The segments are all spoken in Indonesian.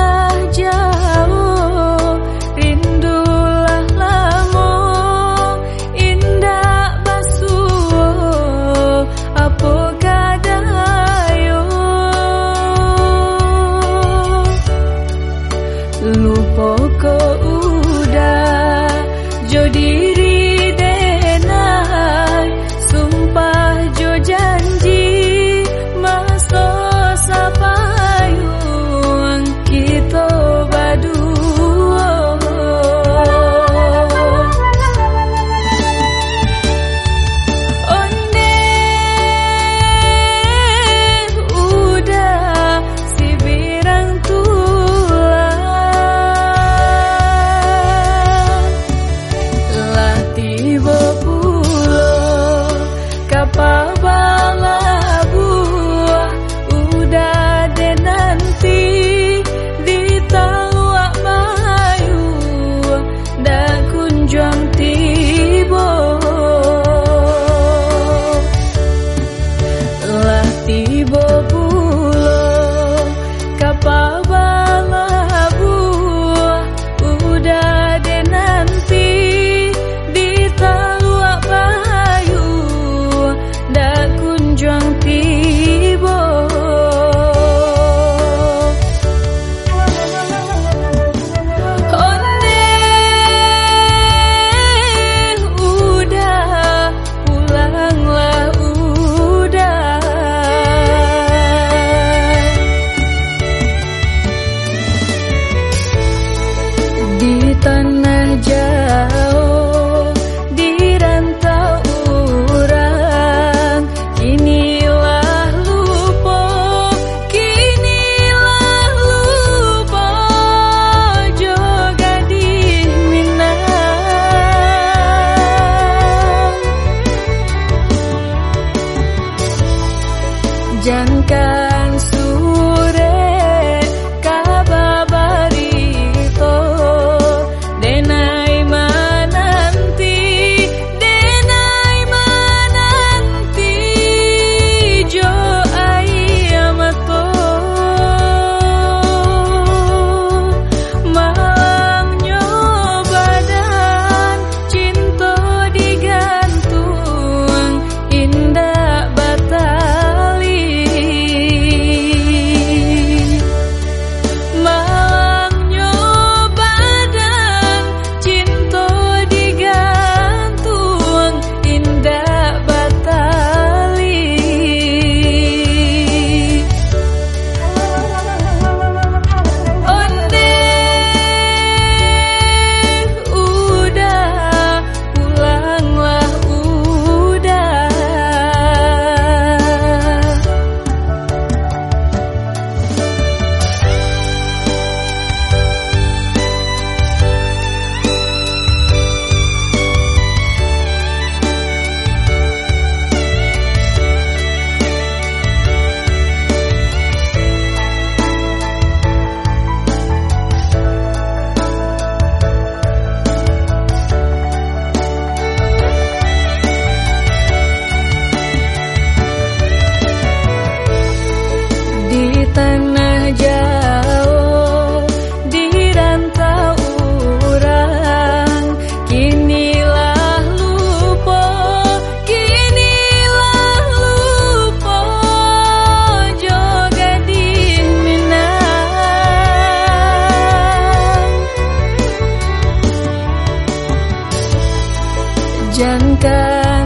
telah menjangkau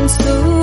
comes to